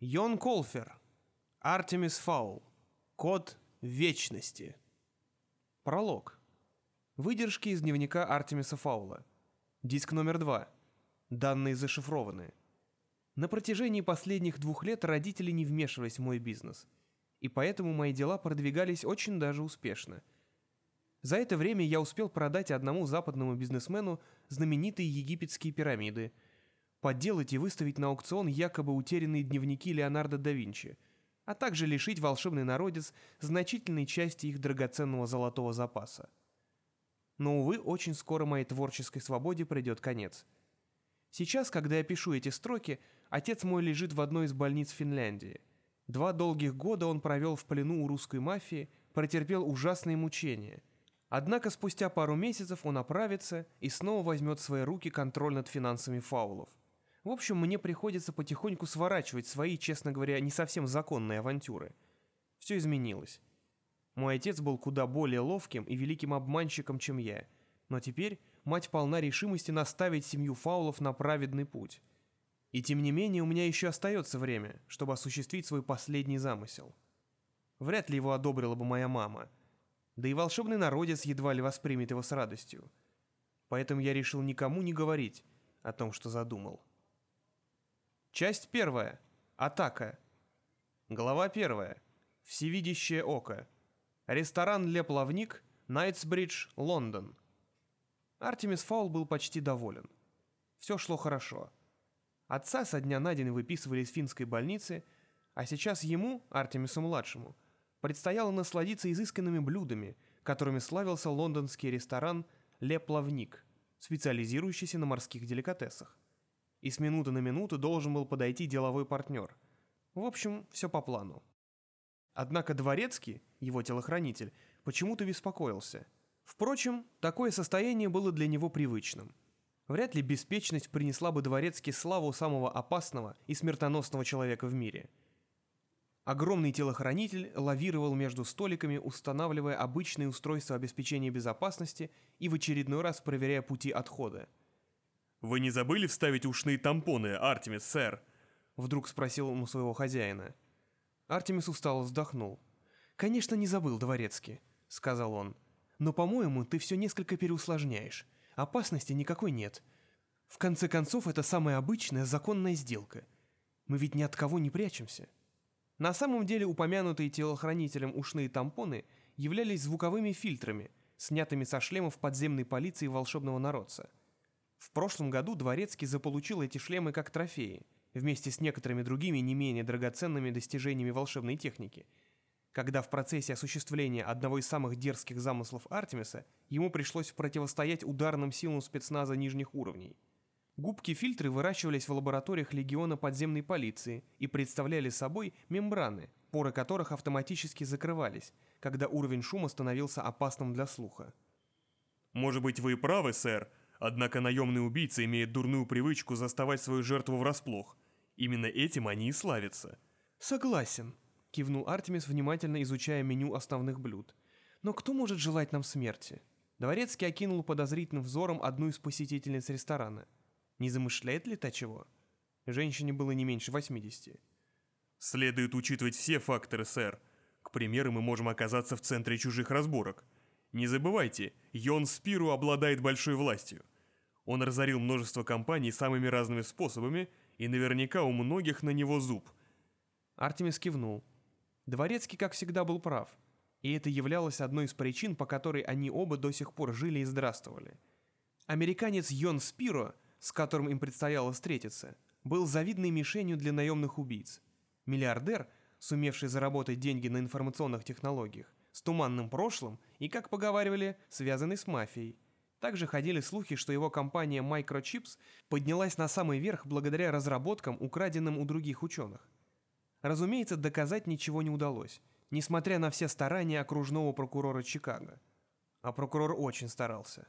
Йон Колфер. Артемис Фаул. Код вечности. Пролог. Выдержки из дневника Артемиса Фаула. Диск номер два. Данные зашифрованы. На протяжении последних двух лет родители не вмешивались в мой бизнес. И поэтому мои дела продвигались очень даже успешно. За это время я успел продать одному западному бизнесмену знаменитые египетские пирамиды – подделать и выставить на аукцион якобы утерянные дневники Леонардо да Винчи, а также лишить волшебный народец значительной части их драгоценного золотого запаса. Но, увы, очень скоро моей творческой свободе придет конец. Сейчас, когда я пишу эти строки, отец мой лежит в одной из больниц Финляндии. Два долгих года он провел в плену у русской мафии, претерпел ужасные мучения. Однако спустя пару месяцев он оправится и снова возьмет в свои руки контроль над финансами фаулов. В общем, мне приходится потихоньку сворачивать свои, честно говоря, не совсем законные авантюры. Все изменилось. Мой отец был куда более ловким и великим обманщиком, чем я. Но теперь мать полна решимости наставить семью фаулов на праведный путь. И тем не менее у меня еще остается время, чтобы осуществить свой последний замысел. Вряд ли его одобрила бы моя мама. Да и волшебный народец едва ли воспримет его с радостью. Поэтому я решил никому не говорить о том, что задумал. Часть первая. Атака. Глава первая. Всевидящее око. Ресторан «Ле Плавник», Найтсбридж, Лондон. Артемис Фаул был почти доволен. Все шло хорошо. Отца со дня на день выписывали из финской больницы, а сейчас ему, Артемису-младшему, предстояло насладиться изысканными блюдами, которыми славился лондонский ресторан «Ле Плавник», специализирующийся на морских деликатесах и с минуты на минуту должен был подойти деловой партнер. В общем, все по плану. Однако Дворецкий, его телохранитель, почему-то беспокоился. Впрочем, такое состояние было для него привычным. Вряд ли беспечность принесла бы Дворецкий славу самого опасного и смертоносного человека в мире. Огромный телохранитель лавировал между столиками, устанавливая обычные устройства обеспечения безопасности и в очередной раз проверяя пути отхода. «Вы не забыли вставить ушные тампоны, Артемис, сэр?» Вдруг спросил он у своего хозяина. Артемис устало вздохнул. «Конечно, не забыл, Дворецкий», — сказал он. «Но, по-моему, ты все несколько переусложняешь. Опасности никакой нет. В конце концов, это самая обычная законная сделка. Мы ведь ни от кого не прячемся». На самом деле упомянутые телохранителем ушные тампоны являлись звуковыми фильтрами, снятыми со шлемов подземной полиции волшебного народца. В прошлом году Дворецкий заполучил эти шлемы как трофеи, вместе с некоторыми другими не менее драгоценными достижениями волшебной техники, когда в процессе осуществления одного из самых дерзких замыслов Артемиса ему пришлось противостоять ударным силам спецназа нижних уровней. Губки-фильтры выращивались в лабораториях легиона подземной полиции и представляли собой мембраны, поры которых автоматически закрывались, когда уровень шума становился опасным для слуха. «Может быть, вы и правы, сэр», Однако наемный убийца имеет дурную привычку заставать свою жертву врасплох. Именно этим они и славятся. «Согласен», — кивнул Артемис, внимательно изучая меню основных блюд. «Но кто может желать нам смерти?» Дворецкий окинул подозрительным взором одну из посетительниц ресторана. Не замышляет ли та чего? Женщине было не меньше 80. «Следует учитывать все факторы, сэр. К примеру, мы можем оказаться в центре чужих разборок. Не забывайте, Йон Спиру обладает большой властью. Он разорил множество компаний самыми разными способами, и наверняка у многих на него зуб. Артемис кивнул. Дворецкий, как всегда, был прав. И это являлось одной из причин, по которой они оба до сих пор жили и здравствовали. Американец Йон Спиро, с которым им предстояло встретиться, был завидной мишенью для наемных убийц. Миллиардер, сумевший заработать деньги на информационных технологиях, с туманным прошлым и, как поговаривали, связанный с мафией. Также ходили слухи, что его компания Microchips поднялась на самый верх благодаря разработкам, украденным у других ученых. Разумеется, доказать ничего не удалось, несмотря на все старания окружного прокурора Чикаго. А прокурор очень старался.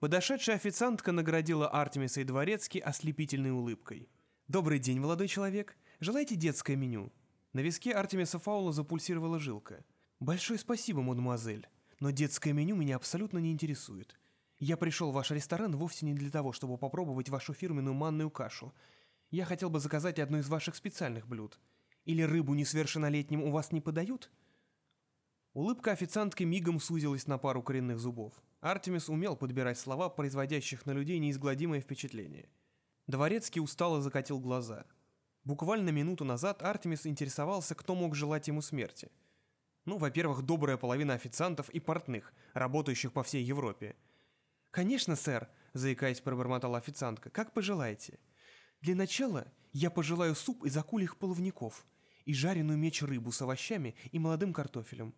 Подошедшая официантка наградила Артемиса и Дворецкий ослепительной улыбкой. «Добрый день, молодой человек. Желаете детское меню?» На виске Артемиса Фаула запульсировала жилка. «Большое спасибо, мадемуазель, но детское меню меня абсолютно не интересует. Я пришел в ваш ресторан вовсе не для того, чтобы попробовать вашу фирменную манную кашу. Я хотел бы заказать одно из ваших специальных блюд. Или рыбу несовершеннолетним у вас не подают?» Улыбка официантки мигом сузилась на пару коренных зубов. Артемис умел подбирать слова, производящих на людей неизгладимое впечатление. Дворецкий устало закатил глаза. Буквально минуту назад Артемис интересовался, кто мог желать ему смерти. Ну, во-первых, добрая половина официантов и портных, работающих по всей Европе. «Конечно, сэр», — заикаясь, пробормотала официантка, — «как пожелаете». «Для начала я пожелаю суп из акульих половников и жареную меч рыбу с овощами и молодым картофелем.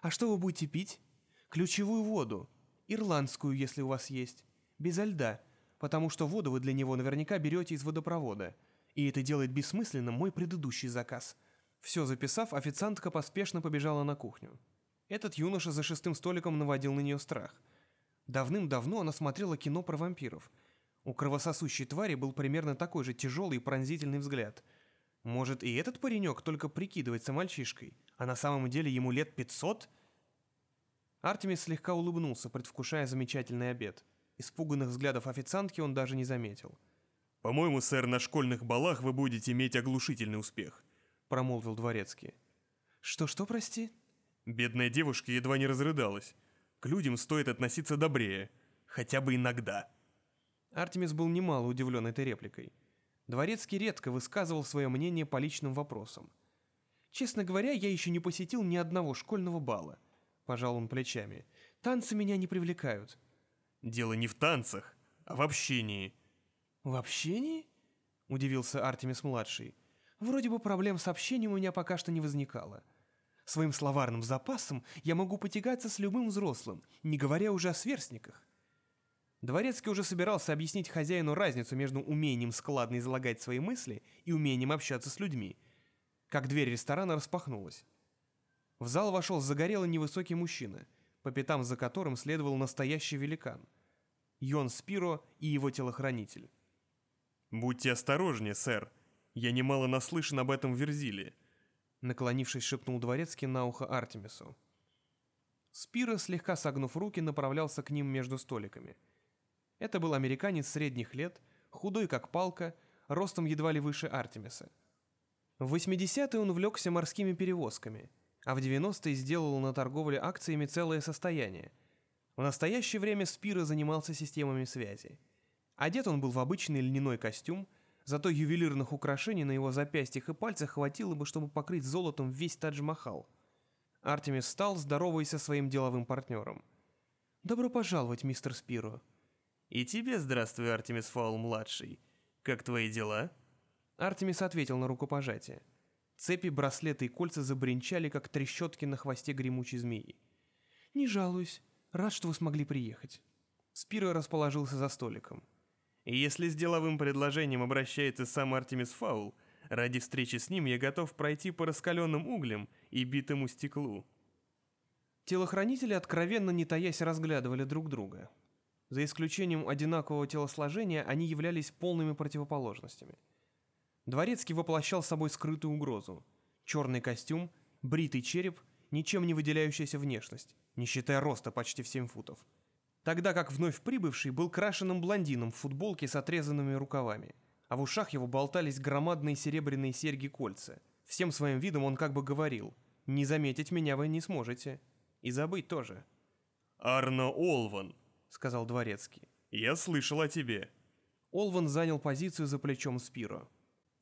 А что вы будете пить? Ключевую воду. Ирландскую, если у вас есть. Безо льда, потому что воду вы для него наверняка берете из водопровода. И это делает бессмысленным мой предыдущий заказ. Все записав, официантка поспешно побежала на кухню. Этот юноша за шестым столиком наводил на нее страх. Давным-давно она смотрела кино про вампиров. У кровососущей твари был примерно такой же тяжелый и пронзительный взгляд. Может, и этот паренек только прикидывается мальчишкой, а на самом деле ему лет пятьсот? Артемис слегка улыбнулся, предвкушая замечательный обед. Испуганных взглядов официантки он даже не заметил. «По-моему, сэр, на школьных балах вы будете иметь оглушительный успех», — промолвил дворецкий. «Что-что, прости?» Бедная девушка едва не разрыдалась. К людям стоит относиться добрее, хотя бы иногда. Артемис был немало удивлен этой репликой. Дворецкий редко высказывал свое мнение по личным вопросам. «Честно говоря, я еще не посетил ни одного школьного бала», — пожал он плечами. «Танцы меня не привлекают». «Дело не в танцах, а в общении». «В общении?» — удивился Артемис-младший. «Вроде бы проблем с общением у меня пока что не возникало. Своим словарным запасом я могу потягаться с любым взрослым, не говоря уже о сверстниках. Дворецкий уже собирался объяснить хозяину разницу между умением складно излагать свои мысли и умением общаться с людьми, как дверь ресторана распахнулась. В зал вошел загорелый невысокий мужчина, по пятам за которым следовал настоящий великан. Йон Спиро и его телохранитель. «Будьте осторожнее, сэр. Я немало наслышан об этом в Верзиле», наклонившись, шепнул Дворецкий на ухо Артемису. Спиро, слегка согнув руки, направлялся к ним между столиками – это был американец средних лет, худой как палка, ростом едва ли выше Артемиса. В 80-е он увлекся морскими перевозками, а в 90-е сделал на торговле акциями целое состояние. В настоящее время Спира занимался системами связи. Одет он был в обычный льняной костюм, зато ювелирных украшений на его запястьях и пальцах хватило бы, чтобы покрыть золотом весь Тадж-Махал. Артемис встал, здороваясь со своим деловым партнером. «Добро пожаловать, мистер Спиро», «И тебе здравствуй, Артемис Фаул-младший. Как твои дела?» Артемис ответил на рукопожатие. Цепи, браслеты и кольца забринчали, как трещотки на хвосте гремучей змеи. «Не жалуюсь. Рад, что вы смогли приехать». Спиро расположился за столиком. И «Если с деловым предложением обращается сам Артемис Фаул, ради встречи с ним я готов пройти по раскаленным углям и битому стеклу». Телохранители откровенно не таясь разглядывали друг друга. За исключением одинакового телосложения, они являлись полными противоположностями. Дворецкий воплощал собой скрытую угрозу. Черный костюм, бритый череп, ничем не выделяющаяся внешность, не считая роста почти в 7 футов. Тогда как вновь прибывший был крашеным блондином в футболке с отрезанными рукавами, а в ушах его болтались громадные серебряные серьги-кольца. Всем своим видом он как бы говорил «Не заметить меня вы не сможете. И забыть тоже». «Арно Олван», — сказал Дворецкий. «Я слышал о тебе». Олван занял позицию за плечом Спиро.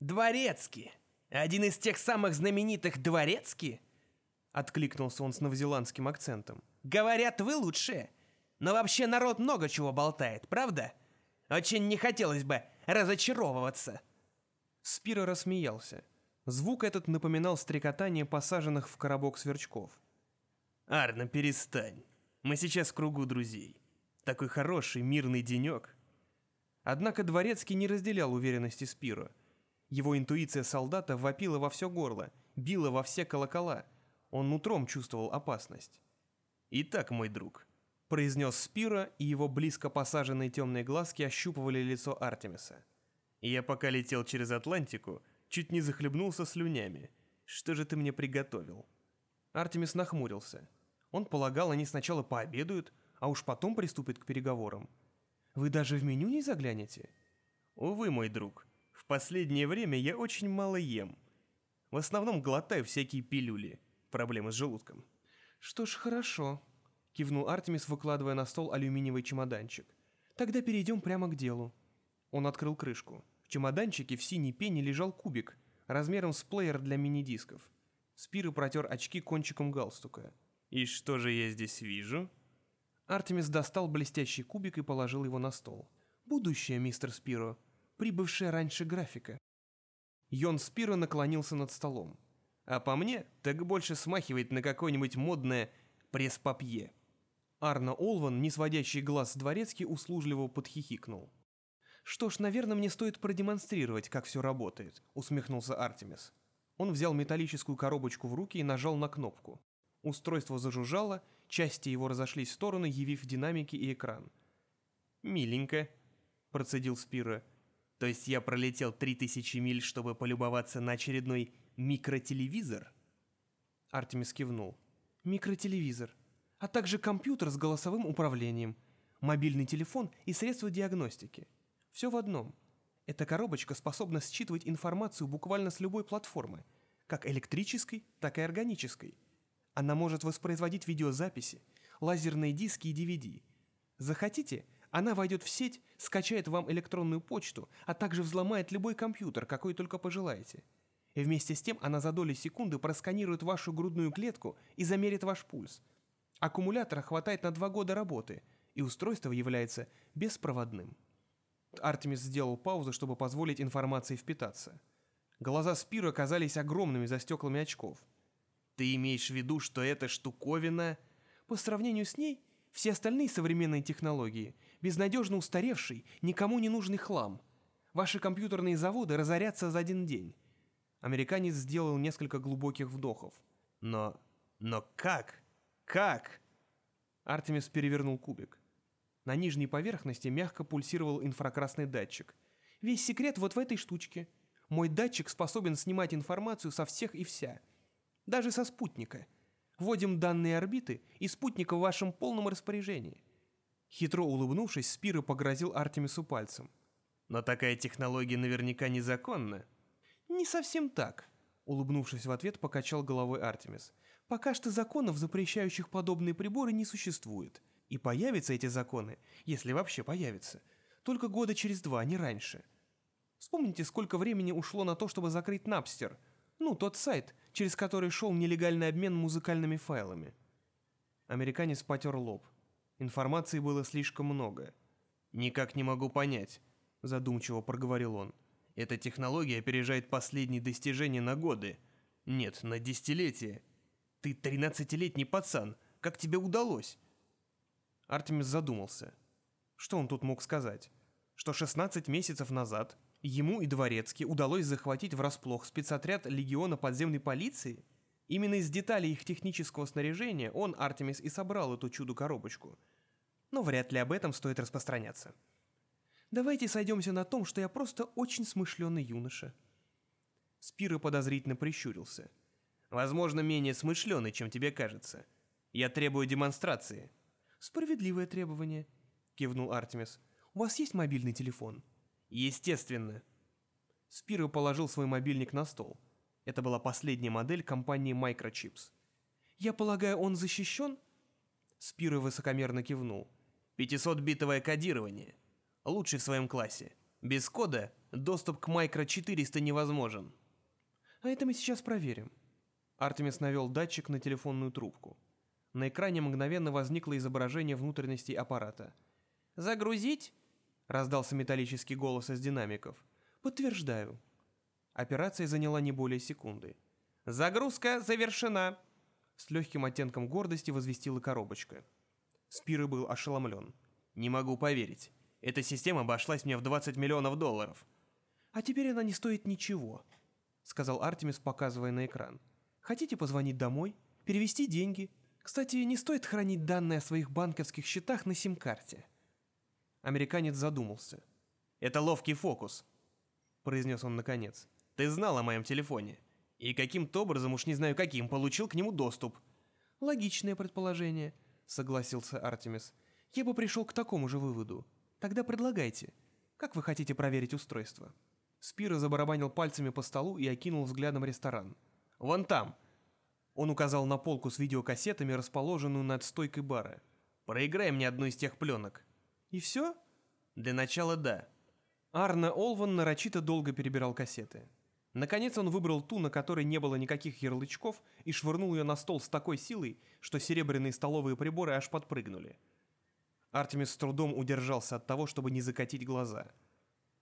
«Дворецкий? Один из тех самых знаменитых Дворецкий?» Откликнулся он с новозеландским акцентом. «Говорят, вы лучшие. Но вообще народ много чего болтает, правда? Очень не хотелось бы разочаровываться». Спиро рассмеялся. Звук этот напоминал стрекотание посаженных в коробок сверчков. «Арно, перестань. Мы сейчас в кругу друзей. Такой хороший, мирный денек. Однако Дворецкий не разделял уверенности Спиро. Его интуиция солдата вопила во все горло, била во все колокола. Он нутром чувствовал опасность. «Итак, мой друг», — произнес Спиро, и его близко посаженные темные глазки ощупывали лицо Артемиса. «Я пока летел через Атлантику, чуть не захлебнулся слюнями. Что же ты мне приготовил?» Артемис нахмурился. Он полагал, они сначала пообедают, а уж потом приступит к переговорам. Вы даже в меню не заглянете? Увы, мой друг, в последнее время я очень мало ем. В основном глотаю всякие пилюли. Проблемы с желудком. Что ж, хорошо, кивнул Артемис, выкладывая на стол алюминиевый чемоданчик. Тогда перейдем прямо к делу. Он открыл крышку. В чемоданчике в синей пене лежал кубик, размером с плеер для мини-дисков. Спиро протер очки кончиком галстука. «И что же я здесь вижу?» Артемис достал блестящий кубик и положил его на стол. «Будущее, мистер Спиро. Прибывшая раньше графика». Йон Спиро наклонился над столом. «А по мне, так больше смахивает на какое-нибудь модное пресс-папье». Арно Олван, не сводящий глаз с дворецки, услужливо подхихикнул. «Что ж, наверное, мне стоит продемонстрировать, как все работает», — усмехнулся Артемис. Он взял металлическую коробочку в руки и нажал на кнопку. Устройство зажужжало, части его разошлись в стороны, явив динамики и экран. «Миленько», — процедил Спира. «То есть я пролетел три тысячи миль, чтобы полюбоваться на очередной микротелевизор?» Артемис кивнул. «Микротелевизор, а также компьютер с голосовым управлением, мобильный телефон и средства диагностики. Все в одном. Эта коробочка способна считывать информацию буквально с любой платформы, как электрической, так и органической. Она может воспроизводить видеозаписи, лазерные диски и DVD. Захотите, она войдет в сеть, скачает вам электронную почту, а также взломает любой компьютер, какой только пожелаете. И вместе с тем она за доли секунды просканирует вашу грудную клетку и замерит ваш пульс. Аккумулятора хватает на два года работы, и устройство является беспроводным. Артемис сделал паузу, чтобы позволить информации впитаться. Глаза Спира казались огромными за стеклами очков. «Ты имеешь в виду, что эта штуковина...» «По сравнению с ней, все остальные современные технологии – безнадежно устаревший, никому не нужный хлам. Ваши компьютерные заводы разорятся за один день». Американец сделал несколько глубоких вдохов. «Но... но как? Как?» Артемис перевернул кубик. На нижней поверхности мягко пульсировал инфракрасный датчик. Весь секрет вот в этой штучке. Мой датчик способен снимать информацию со всех и вся. Даже со спутника. Вводим данные орбиты, и спутника в вашем полном распоряжении. Хитро улыбнувшись, Спиро погрозил Артемису пальцем. «Но такая технология наверняка незаконна». «Не совсем так», — улыбнувшись в ответ, покачал головой Артемис. «Пока что законов, запрещающих подобные приборы, не существует. И появятся эти законы, если вообще появятся, только года через два, не раньше. Вспомните, сколько времени ушло на то, чтобы закрыть Напстер, ну, тот сайт, через который шел нелегальный обмен музыкальными файлами. Американец потер лоб. Информации было слишком много. «Никак не могу понять», — задумчиво проговорил он. «Эта технология опережает последние достижения на годы. Нет, на десятилетия. Ты тринадцатилетний пацан, как тебе удалось?» Артемис задумался. Что он тут мог сказать? Что 16 месяцев назад ему и Дворецки удалось захватить врасплох спецотряд Легиона подземной полиции? Именно из деталей их технического снаряжения он, Артемис, и собрал эту чудо-коробочку. Но вряд ли об этом стоит распространяться. Давайте сойдемся на том, что я просто очень смышленый юноша. Спиро подозрительно прищурился. Возможно, менее смышленый, чем тебе кажется. Я требую демонстрации. «Справедливое требование», — кивнул Артемис. «У вас есть мобильный телефон?» «Естественно». Спиро положил свой мобильник на стол. Это была последняя модель компании Microchips. «Я полагаю, он защищен?» Спиро высокомерно кивнул. «500-битовое кодирование. Лучший в своем классе. Без кода доступ к Micro 400 невозможен». «А это мы сейчас проверим». Артемис навел датчик на телефонную трубку. На экране мгновенно возникло изображение внутренностей аппарата. «Загрузить?» — раздался металлический голос из динамиков. «Подтверждаю». Операция заняла не более секунды. «Загрузка завершена!» С легким оттенком гордости возвестила коробочка. Спиры был ошеломлен. «Не могу поверить. Эта система обошлась мне в 20 миллионов долларов». «А теперь она не стоит ничего», — сказал Артемис, показывая на экран. «Хотите позвонить домой? Перевести деньги? Кстати, не стоит хранить данные о своих банковских счетах на сим-карте. Американец задумался. «Это ловкий фокус», — произнес он наконец. «Ты знал о моем телефоне. И каким-то образом, уж не знаю каким, получил к нему доступ». «Логичное предположение», — согласился Артемис. «Я бы пришел к такому же выводу. Тогда предлагайте. Как вы хотите проверить устройство?» Спиро забарабанил пальцами по столу и окинул взглядом ресторан. «Вон там!» Он указал на полку с видеокассетами, расположенную над стойкой бара. «Проиграй мне одну из тех пленок». «И все?» «Для начала да». Арне Олван нарочито долго перебирал кассеты. Наконец он выбрал ту, на которой не было никаких ярлычков, и швырнул ее на стол с такой силой, что серебряные столовые приборы аж подпрыгнули. Артемис с трудом удержался от того, чтобы не закатить глаза.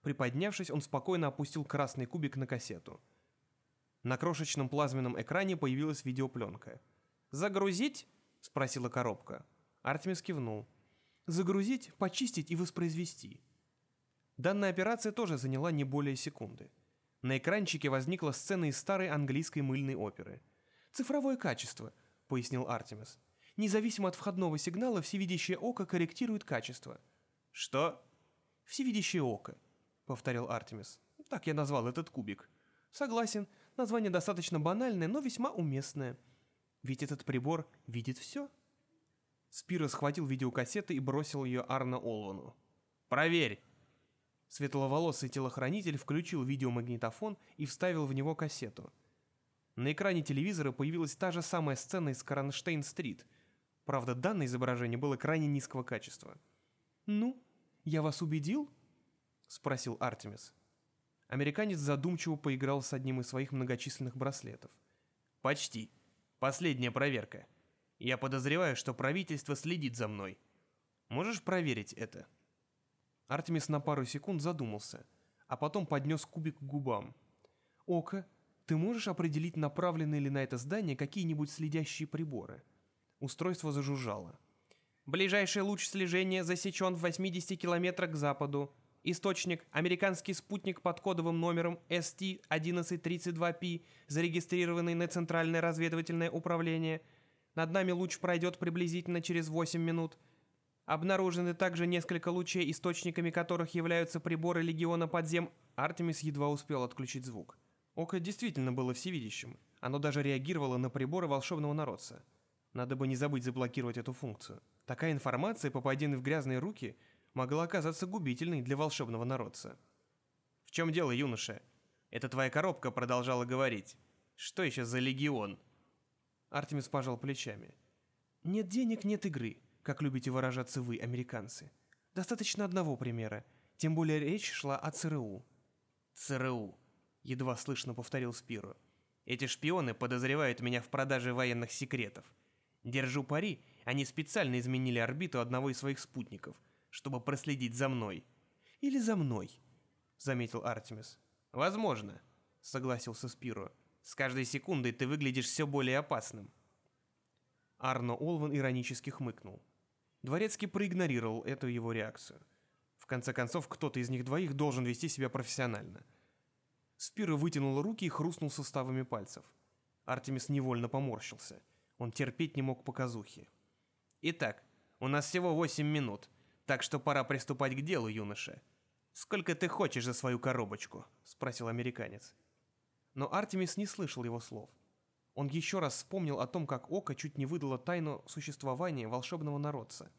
Приподнявшись, он спокойно опустил красный кубик на кассету. На крошечном плазменном экране появилась видеопленка. «Загрузить?» — спросила коробка. Артемис кивнул. «Загрузить, почистить и воспроизвести». Данная операция тоже заняла не более секунды. На экранчике возникла сцена из старой английской мыльной оперы. «Цифровое качество», — пояснил Артемис. «Независимо от входного сигнала, всевидящее око корректирует качество». «Что?» «Всевидящее око», — повторил Артемис. «Так я назвал этот кубик». «Согласен, название достаточно банальное, но весьма уместное. Ведь этот прибор видит все». Спиро схватил видеокассету и бросил ее Арна Олвану. «Проверь!» Светловолосый телохранитель включил видеомагнитофон и вставил в него кассету. На экране телевизора появилась та же самая сцена из Кронштейн-стрит. Правда, данное изображение было крайне низкого качества. «Ну, я вас убедил?» — спросил Артемис. Американец задумчиво поиграл с одним из своих многочисленных браслетов. «Почти. Последняя проверка. Я подозреваю, что правительство следит за мной. Можешь проверить это?» Артемис на пару секунд задумался, а потом поднес кубик к губам. «Ока, ты можешь определить, направлены ли на это здание какие-нибудь следящие приборы?» Устройство зажужжало. «Ближайший луч слежения засечен в 80 километрах к западу. Источник – американский спутник под кодовым номером ST-1132P, зарегистрированный на Центральное разведывательное управление. Над нами луч пройдет приблизительно через 8 минут – Обнаружены также несколько лучей, источниками которых являются приборы Легиона подзем. Артемис едва успел отключить звук. Око действительно было всевидящим. Оно даже реагировало на приборы волшебного народца. Надо бы не забыть заблокировать эту функцию. Такая информация, попадя в грязные руки, могла оказаться губительной для волшебного народца. «В чем дело, юноша? Это твоя коробка продолжала говорить. Что еще за легион?» Артемис пожал плечами. «Нет денег, нет игры как любите выражаться вы, американцы. Достаточно одного примера, тем более речь шла о ЦРУ. ЦРУ, едва слышно повторил Спиру. Эти шпионы подозревают меня в продаже военных секретов. Держу пари, они специально изменили орбиту одного из своих спутников, чтобы проследить за мной. Или за мной, заметил Артемис. Возможно, согласился Спиро. С каждой секундой ты выглядишь все более опасным. Арно Олван иронически хмыкнул. Дворецкий проигнорировал эту его реакцию. В конце концов, кто-то из них двоих должен вести себя профессионально. Спиро вытянул руки и хрустнул суставами пальцев. Артемис невольно поморщился. Он терпеть не мог показухи. «Итак, у нас всего восемь минут, так что пора приступать к делу, юноша. Сколько ты хочешь за свою коробочку?» — спросил американец. Но Артемис не слышал его слов. Он еще раз вспомнил о том, как Ока чуть не выдало тайну существования волшебного народца.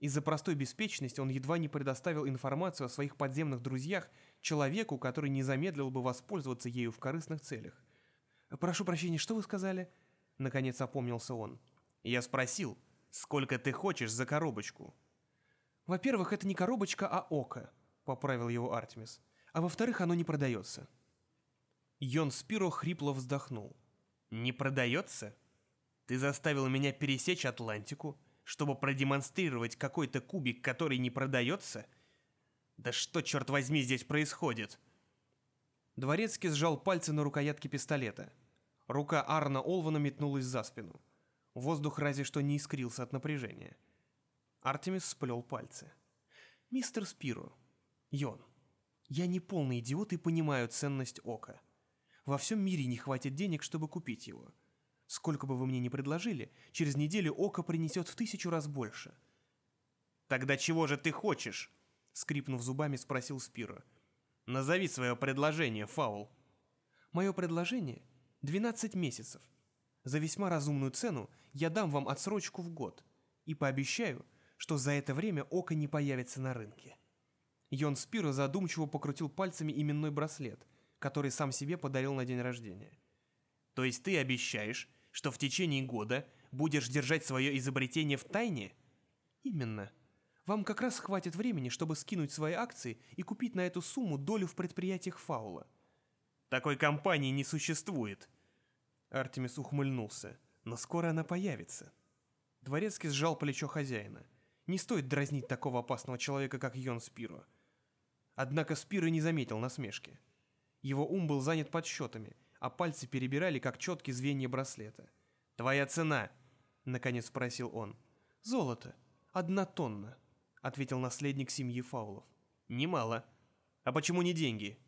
Из-за простой беспечности он едва не предоставил информацию о своих подземных друзьях человеку, который не замедлил бы воспользоваться ею в корыстных целях. «Прошу прощения, что вы сказали?» Наконец опомнился он. «Я спросил, сколько ты хочешь за коробочку?» «Во-первых, это не коробочка, а око», — поправил его Артемис. «А во-вторых, оно не продается». Йон Спиро хрипло вздохнул. Не продается? Ты заставил меня пересечь Атлантику, чтобы продемонстрировать какой-то кубик, который не продается? Да что, черт возьми, здесь происходит? Дворецкий сжал пальцы на рукоятке пистолета. Рука Арна Олвана метнулась за спину. Воздух разве что не искрился от напряжения. Артемис сплел пальцы. «Мистер Спиро, Йон, я не полный идиот и понимаю ценность ока. Во всем мире не хватит денег, чтобы купить его. Сколько бы вы мне ни предложили, через неделю око принесет в тысячу раз больше. «Тогда чего же ты хочешь?» — скрипнув зубами, спросил Спиро. «Назови свое предложение, Фаул». «Мое предложение — 12 месяцев. За весьма разумную цену я дам вам отсрочку в год и пообещаю, что за это время око не появится на рынке». Йон Спиро задумчиво покрутил пальцами именной браслет, который сам себе подарил на день рождения. То есть ты обещаешь, что в течение года будешь держать свое изобретение в тайне? Именно. Вам как раз хватит времени, чтобы скинуть свои акции и купить на эту сумму долю в предприятиях Фаула. Такой компании не существует. Артемис ухмыльнулся. Но скоро она появится. Дворецкий сжал плечо хозяина. Не стоит дразнить такого опасного человека, как Йон Спиро. Однако Спиро не заметил насмешки. Его ум был занят подсчетами, а пальцы перебирали, как четкие звенья браслета. «Твоя цена?» — наконец спросил он. «Золото. Одна тонна», — ответил наследник семьи Фаулов. «Немало. А почему не деньги?»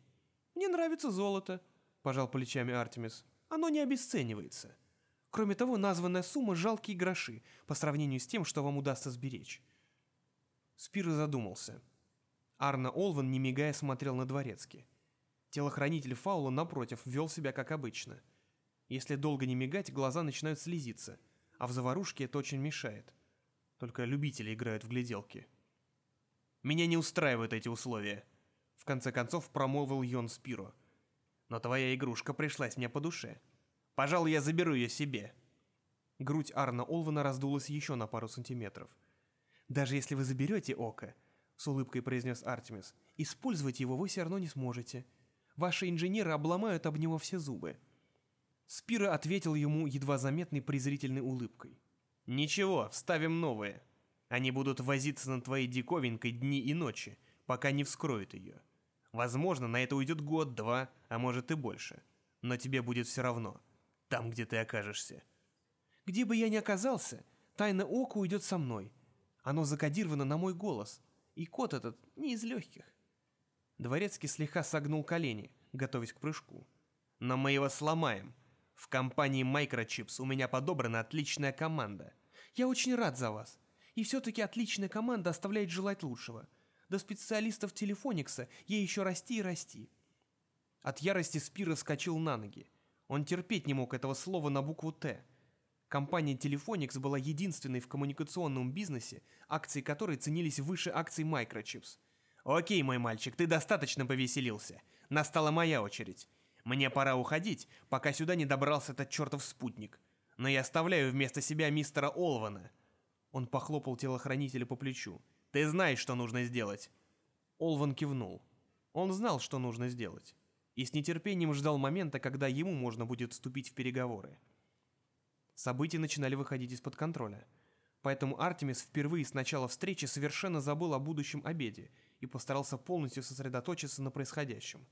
«Мне нравится золото», — пожал плечами Артемис. «Оно не обесценивается. Кроме того, названная сумма — жалкие гроши по сравнению с тем, что вам удастся сберечь». Спиро задумался. Арна Олван, не мигая, смотрел на дворецки. Телохранитель Фаула, напротив, вел себя как обычно. Если долго не мигать, глаза начинают слезиться, а в заварушке это очень мешает. Только любители играют в гляделки. «Меня не устраивают эти условия», — в конце концов промолвил Йон Спиро. «Но твоя игрушка пришлась мне по душе. Пожалуй, я заберу ее себе». Грудь Арна Олвана раздулась еще на пару сантиметров. «Даже если вы заберете око», — с улыбкой произнес Артемис, — «использовать его вы все равно не сможете. Ваши инженеры обломают об него все зубы». Спира ответил ему едва заметной презрительной улыбкой. «Ничего, вставим новые. Они будут возиться над твоей диковинкой дни и ночи, пока не вскроют ее. Возможно, на это уйдет год, два, а может и больше. Но тебе будет все равно, там, где ты окажешься». «Где бы я ни оказался, тайна ока уйдет со мной. Оно закодировано на мой голос, и кот этот не из легких». Дворецкий слегка согнул колени, готовясь к прыжку. «Но мы его сломаем. В компании Microchips у меня подобрана отличная команда. Я очень рад за вас. И все-таки отличная команда оставляет желать лучшего. До специалистов Телефоникса ей еще расти и расти». От ярости Спира скачал на ноги. Он терпеть не мог этого слова на букву «Т». Компания Telephonics была единственной в коммуникационном бизнесе, акции которой ценились выше акций Microchips. «Окей, мой мальчик, ты достаточно повеселился. Настала моя очередь. Мне пора уходить, пока сюда не добрался этот чертов спутник. Но я оставляю вместо себя мистера Олвана». Он похлопал телохранителя по плечу. «Ты знаешь, что нужно сделать». Олван кивнул. Он знал, что нужно сделать. И с нетерпением ждал момента, когда ему можно будет вступить в переговоры. События начинали выходить из-под контроля. Поэтому Артемис впервые с начала встречи совершенно забыл о будущем обеде и постарался полностью сосредоточиться на происходящем.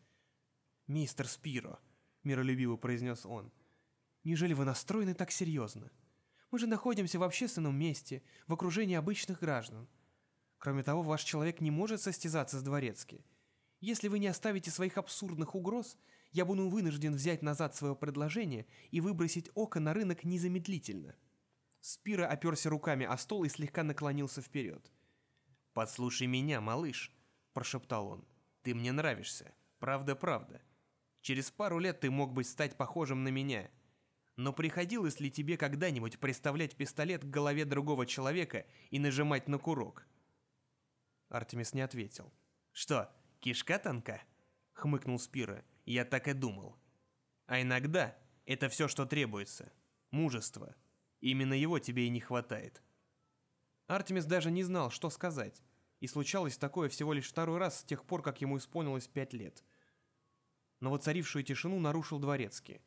«Мистер Спиро», — миролюбиво произнес он, — «неужели вы настроены так серьезно? Мы же находимся в общественном месте, в окружении обычных граждан. Кроме того, ваш человек не может состязаться с дворецки. Если вы не оставите своих абсурдных угроз, я буду вынужден взять назад свое предложение и выбросить око на рынок незамедлительно». Спира оперся руками о стол и слегка наклонился вперед. «Послушай меня, малыш», – прошептал он. «Ты мне нравишься. Правда-правда. Через пару лет ты мог бы стать похожим на меня. Но приходилось ли тебе когда-нибудь приставлять пистолет к голове другого человека и нажимать на курок?» Артемис не ответил. «Что, кишка тонка?» – хмыкнул Спира. Я так и думал. А иногда это все, что требуется. Мужество. Именно его тебе и не хватает. Артемис даже не знал, что сказать. И случалось такое всего лишь второй раз с тех пор, как ему исполнилось пять лет. Но вот царившую тишину нарушил дворецкий.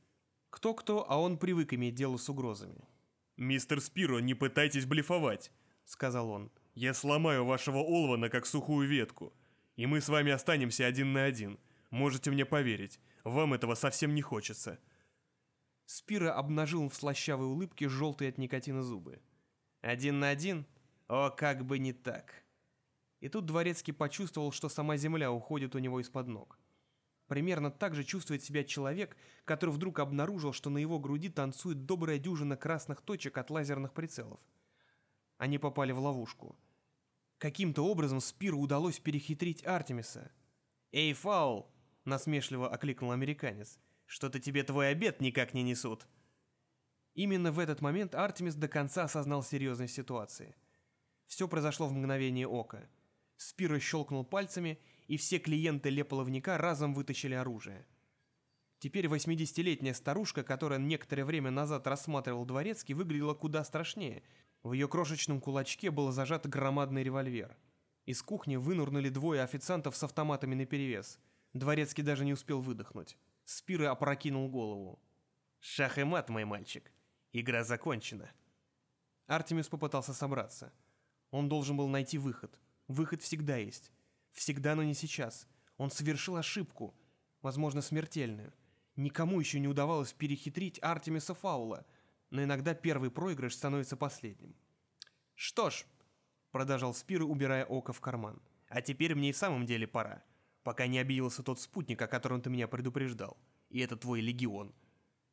Кто-кто, а он привык иметь дело с угрозами. «Мистер Спиро, не пытайтесь блефовать», — сказал он. «Я сломаю вашего Олвана, как сухую ветку, и мы с вами останемся один на один. Можете мне поверить, вам этого совсем не хочется». Спира обнажил в слащавой улыбке желтые от никотина зубы. «Один на один? О, как бы не так!» И тут Дворецкий почувствовал, что сама земля уходит у него из-под ног. Примерно так же чувствует себя человек, который вдруг обнаружил, что на его груди танцует добрая дюжина красных точек от лазерных прицелов. Они попали в ловушку. Каким-то образом Спиру удалось перехитрить Артемиса. «Эй, Фаул!» Насмешливо окликнул американец. «Что-то тебе твой обед никак не несут». Именно в этот момент Артемис до конца осознал серьезность ситуации. Все произошло в мгновение ока. Спиро щелкнул пальцами, и все клиенты леполовника разом вытащили оружие. Теперь 80-летняя старушка, которая некоторое время назад рассматривал дворецкий, выглядела куда страшнее. В ее крошечном кулачке был зажат громадный револьвер. Из кухни вынурнули двое официантов с автоматами наперевес. Дворецкий даже не успел выдохнуть. Спиро опрокинул голову. «Шах и мат, мой мальчик. Игра закончена». Артемис попытался собраться. Он должен был найти выход. Выход всегда есть. Всегда, но не сейчас. Он совершил ошибку, возможно, смертельную. Никому еще не удавалось перехитрить Артемиса Фаула, но иногда первый проигрыш становится последним. «Что ж», — продолжал Спиры, убирая око в карман, «а теперь мне и в самом деле пора, пока не объявился тот спутник, о котором ты меня предупреждал, и это твой легион.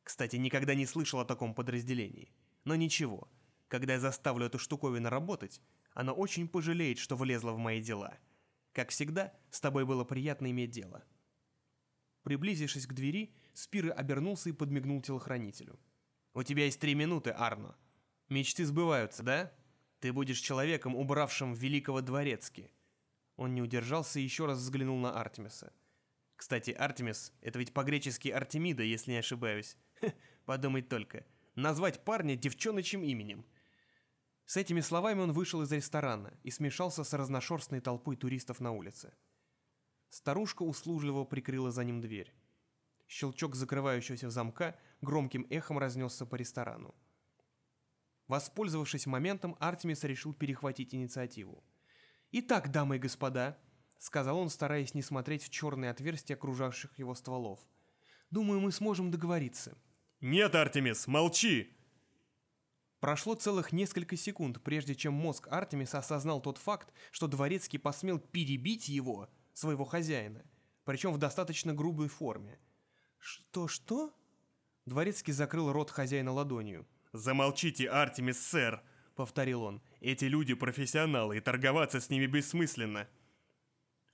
Кстати, никогда не слышал о таком подразделении. Но ничего, когда я заставлю эту штуковину работать, она очень пожалеет, что влезла в мои дела. Как всегда, с тобой было приятно иметь дело». Приблизившись к двери, Спиры обернулся и подмигнул телохранителю. «У тебя есть три минуты, Арно. Мечты сбываются, да? Ты будешь человеком, убравшим великого дворецки». Он не удержался и еще раз взглянул на Артемиса. «Кстати, Артемис — это ведь по-гречески Артемида, если не ошибаюсь. Хе, подумать только. Назвать парня девчоночим именем. С этими словами он вышел из ресторана и смешался с разношерстной толпой туристов на улице. Старушка услужливо прикрыла за ним дверь. Щелчок закрывающегося замка громким эхом разнесся по ресторану. Воспользовавшись моментом, Артемис решил перехватить инициативу. «Итак, дамы и господа», — сказал он, стараясь не смотреть в черные отверстия окружавших его стволов, — «думаю, мы сможем договориться». «Нет, Артемис, молчи!» Прошло целых несколько секунд, прежде чем мозг Артемиса осознал тот факт, что Дворецкий посмел перебить его, своего хозяина, причем в достаточно грубой форме. «Что-что?» Дворецкий закрыл рот хозяина ладонью. «Замолчите, Артемис, сэр!» — повторил он. «Эти люди профессионалы, и торговаться с ними бессмысленно!»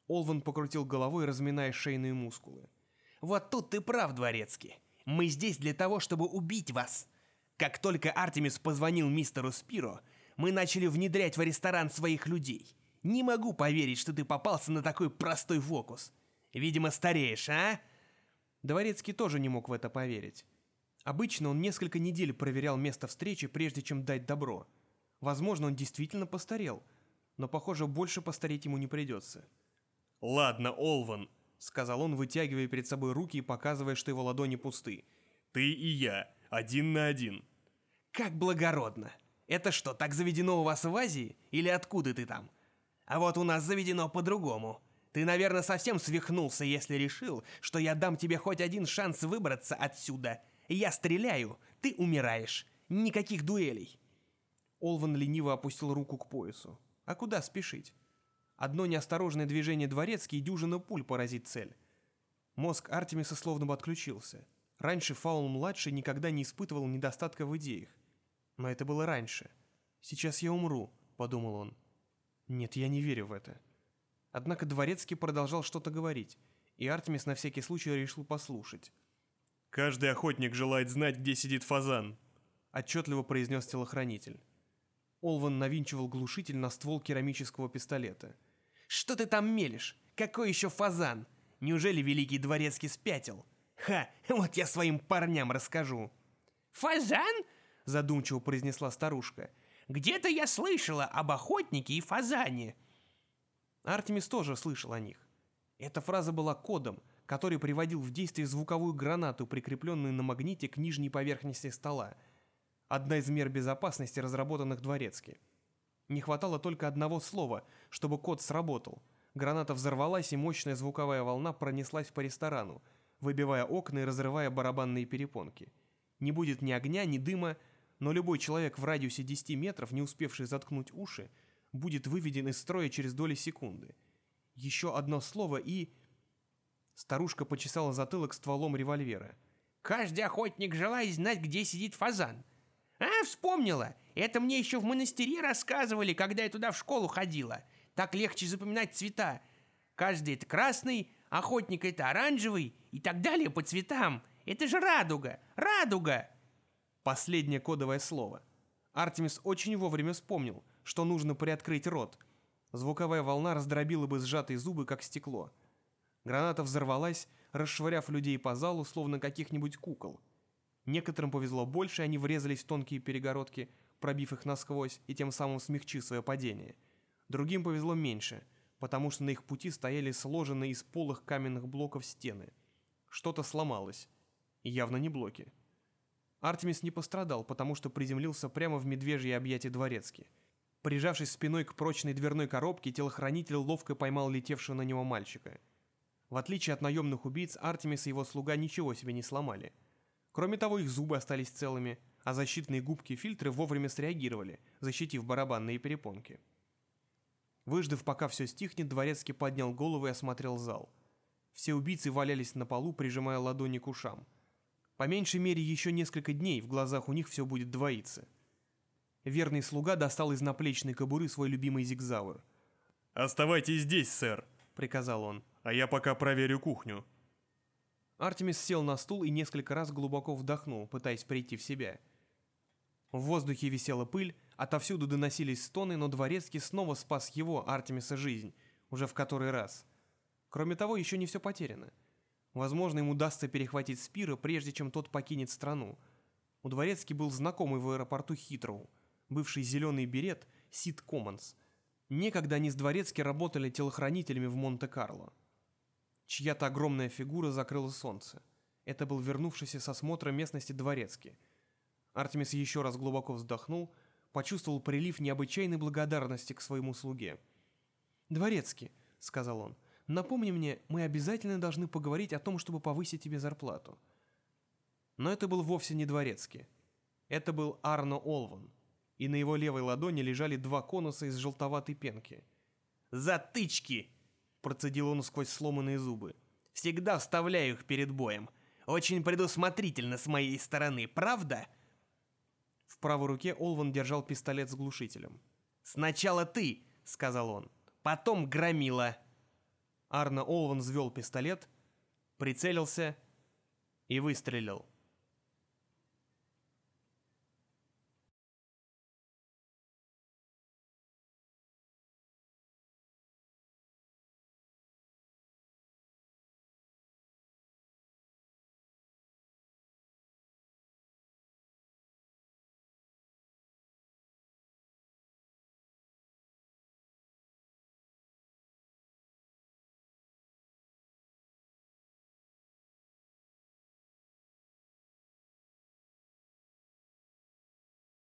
Олван покрутил головой, разминая шейные мускулы. «Вот тут ты прав, Дворецкий. Мы здесь для того, чтобы убить вас. Как только Артемис позвонил мистеру Спиро, мы начали внедрять в ресторан своих людей. Не могу поверить, что ты попался на такой простой фокус. Видимо, стареешь, а? Дворецкий тоже не мог в это поверить. Обычно он несколько недель проверял место встречи, прежде чем дать добро. Возможно, он действительно постарел, но, похоже, больше постареть ему не придется. «Ладно, Олван», — сказал он, вытягивая перед собой руки и показывая, что его ладони пусты. «Ты и я, один на один. Как благородно. Это что, так заведено у вас в Азии? Или откуда ты там? А вот у нас заведено по-другому. Ты, наверное, совсем свихнулся, если решил, что я дам тебе хоть один шанс выбраться отсюда. Я стреляю, ты умираешь. Никаких дуэлей. Олван лениво опустил руку к поясу. А куда спешить? Одно неосторожное движение дворецкий и дюжина пуль поразит цель. Мозг Артемиса словно бы отключился. Раньше Фаул-младший никогда не испытывал недостатка в идеях. Но это было раньше. Сейчас я умру, подумал он. Нет, я не верю в это. Однако Дворецкий продолжал что-то говорить, и Артемис на всякий случай решил послушать. «Каждый охотник желает знать, где сидит фазан», — отчетливо произнес телохранитель. Олван навинчивал глушитель на ствол керамического пистолета. «Что ты там мелешь? Какой еще фазан? Неужели Великий Дворецкий спятил? Ха, вот я своим парням расскажу». «Фазан?» задумчиво произнесла старушка. «Где-то я слышала об охотнике и фазане». Артемис тоже слышал о них. Эта фраза была кодом, который приводил в действие звуковую гранату, прикрепленную на магните к нижней поверхности стола. Одна из мер безопасности, разработанных дворецки. Не хватало только одного слова, чтобы код сработал. Граната взорвалась, и мощная звуковая волна пронеслась по ресторану, выбивая окна и разрывая барабанные перепонки. Не будет ни огня, ни дыма, но любой человек в радиусе 10 метров, не успевший заткнуть уши, будет выведен из строя через доли секунды. Еще одно слово и... Старушка почесала затылок стволом револьвера. «Каждый охотник желает знать, где сидит фазан. А, вспомнила! Это мне еще в монастыре рассказывали, когда я туда в школу ходила. Так легче запоминать цвета. Каждый это красный, охотник это оранжевый и так далее по цветам. Это же радуга! Радуга!» Последнее кодовое слово. Артемис очень вовремя вспомнил, что нужно приоткрыть рот. Звуковая волна раздробила бы сжатые зубы, как стекло. Граната взорвалась, расшвыряв людей по залу, словно каких-нибудь кукол. Некоторым повезло больше, они врезались в тонкие перегородки, пробив их насквозь и тем самым смягчив свое падение. Другим повезло меньше, потому что на их пути стояли сложенные из полых каменных блоков стены. Что-то сломалось. Явно не блоки. Артемис не пострадал, потому что приземлился прямо в медвежье объятие дворецки. Прижавшись спиной к прочной дверной коробке, телохранитель ловко поймал летевшего на него мальчика. В отличие от наемных убийц, Артемис и его слуга ничего себе не сломали. Кроме того, их зубы остались целыми, а защитные губки и фильтры вовремя среагировали, защитив барабанные перепонки. Выждав, пока все стихнет, дворецкий поднял голову и осмотрел зал. Все убийцы валялись на полу, прижимая ладони к ушам. По меньшей мере, еще несколько дней в глазах у них все будет двоиться. Верный слуга достал из наплечной кобуры свой любимый зигзауэр. «Оставайтесь здесь, сэр», — приказал он, — «а я пока проверю кухню». Артемис сел на стул и несколько раз глубоко вдохнул, пытаясь прийти в себя. В воздухе висела пыль, отовсюду доносились стоны, но Дворецкий снова спас его, Артемиса, жизнь, уже в который раз. Кроме того, еще не все потеряно. Возможно, ему удастся перехватить Спира, прежде чем тот покинет страну. У Дворецкий был знакомый в аэропорту Хитроу — бывший зеленый берет Сид Коммонс. Некогда они с Дворецки работали телохранителями в Монте-Карло. Чья-то огромная фигура закрыла солнце. Это был вернувшийся со смотра местности Дворецкий. Артемис еще раз глубоко вздохнул, почувствовал прилив необычайной благодарности к своему слуге. «Дворецкий», — сказал он, — «напомни мне, мы обязательно должны поговорить о том, чтобы повысить тебе зарплату». Но это был вовсе не Дворецкий. Это был Арно Олван, и на его левой ладони лежали два конуса из желтоватой пенки. «Затычки!» – процедил он сквозь сломанные зубы. «Всегда вставляю их перед боем. Очень предусмотрительно с моей стороны, правда?» В правой руке Олван держал пистолет с глушителем. «Сначала ты!» – сказал он. «Потом громила!» Арно Олван взвел пистолет, прицелился и выстрелил.